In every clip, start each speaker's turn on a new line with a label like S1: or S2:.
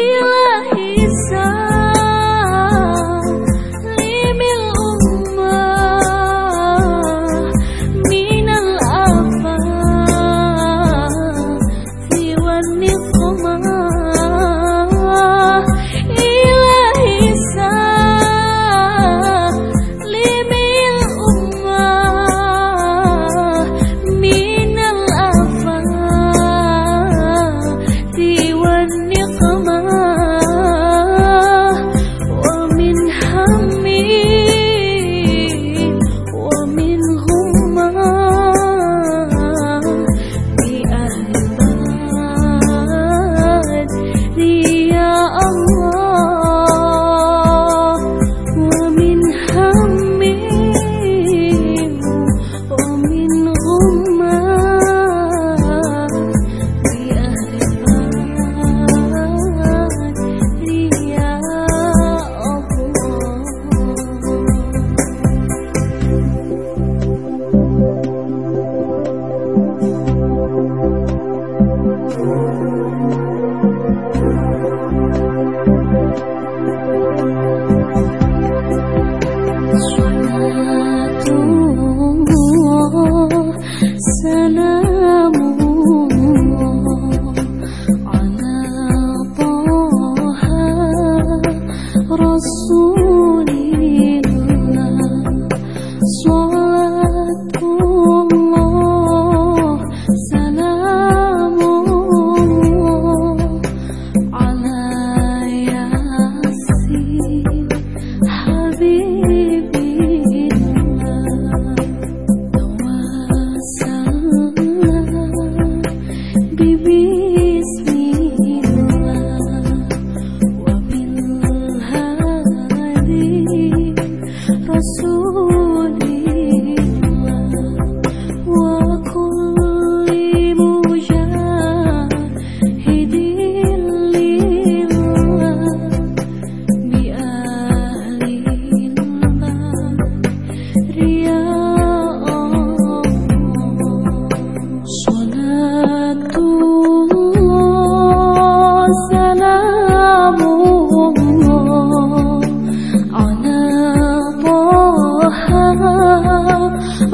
S1: ilahi sa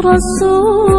S1: رسول